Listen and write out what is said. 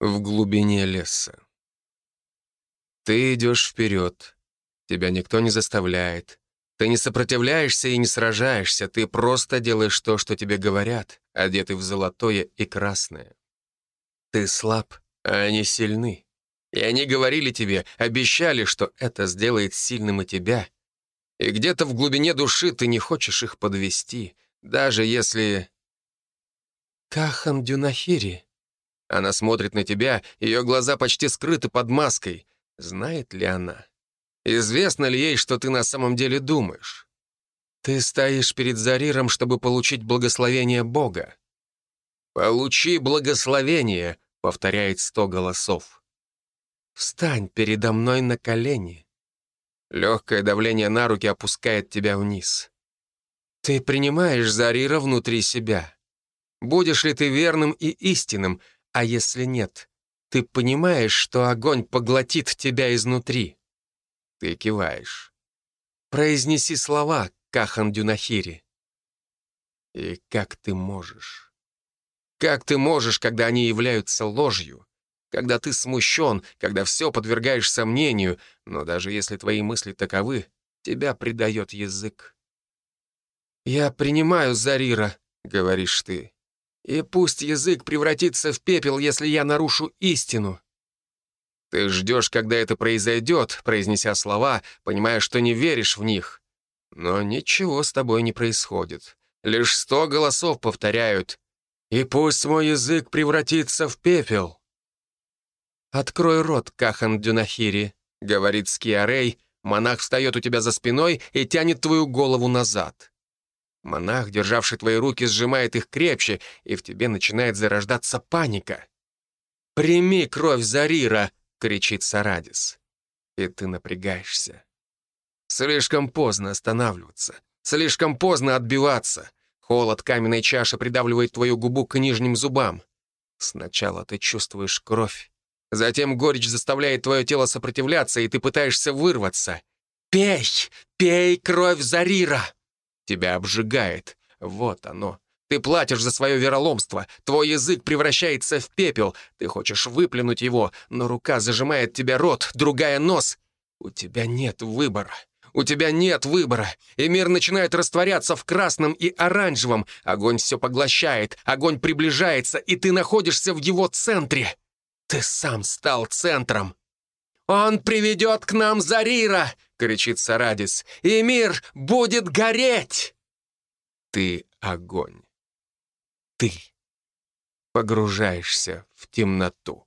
в глубине леса. Ты идешь вперед. Тебя никто не заставляет. Ты не сопротивляешься и не сражаешься. Ты просто делаешь то, что тебе говорят, одетый в золотое и красное. Ты слаб, а они сильны. И они говорили тебе, обещали, что это сделает сильным и тебя. И где-то в глубине души ты не хочешь их подвести, даже если... «Кахан Дюнахири», она смотрит на тебя, ее глаза почти скрыты под маской. Знает ли она? Известно ли ей, что ты на самом деле думаешь? Ты стоишь перед Зариром, чтобы получить благословение Бога. «Получи благословение», — повторяет сто голосов. «Встань передо мной на колени». Легкое давление на руки опускает тебя вниз. Ты принимаешь Зарира внутри себя. Будешь ли ты верным и истинным, а если нет, ты понимаешь, что огонь поглотит тебя изнутри? Ты киваешь. Произнеси слова, Кахан Дюнахири. И как ты можешь? Как ты можешь, когда они являются ложью? Когда ты смущен, когда все подвергаешь сомнению, но даже если твои мысли таковы, тебя предает язык. «Я принимаю Зарира», — говоришь ты. И пусть язык превратится в пепел, если я нарушу истину. Ты ждешь, когда это произойдет, произнеся слова, понимая, что не веришь в них. Но ничего с тобой не происходит. Лишь сто голосов повторяют «И пусть мой язык превратится в пепел». «Открой рот, Кахан Дюнахири», — говорит Скиарей. Монах встает у тебя за спиной и тянет твою голову назад. Монах, державший твои руки, сжимает их крепче, и в тебе начинает зарождаться паника. «Прими кровь Зарира!» — кричит Сарадис. И ты напрягаешься. Слишком поздно останавливаться. Слишком поздно отбиваться. Холод каменной чаши придавливает твою губу к нижним зубам. Сначала ты чувствуешь кровь. Затем горечь заставляет твое тело сопротивляться, и ты пытаешься вырваться. «Пей! Пей кровь Зарира!» Тебя обжигает. Вот оно. Ты платишь за свое вероломство. Твой язык превращается в пепел. Ты хочешь выплюнуть его, но рука зажимает тебе рот, другая нос. У тебя нет выбора. У тебя нет выбора. И мир начинает растворяться в красном и оранжевом. Огонь все поглощает, огонь приближается, и ты находишься в его центре. Ты сам стал центром. «Он приведет к нам Зарира!» — кричит Сарадис. «И мир будет гореть!» Ты огонь. Ты погружаешься в темноту.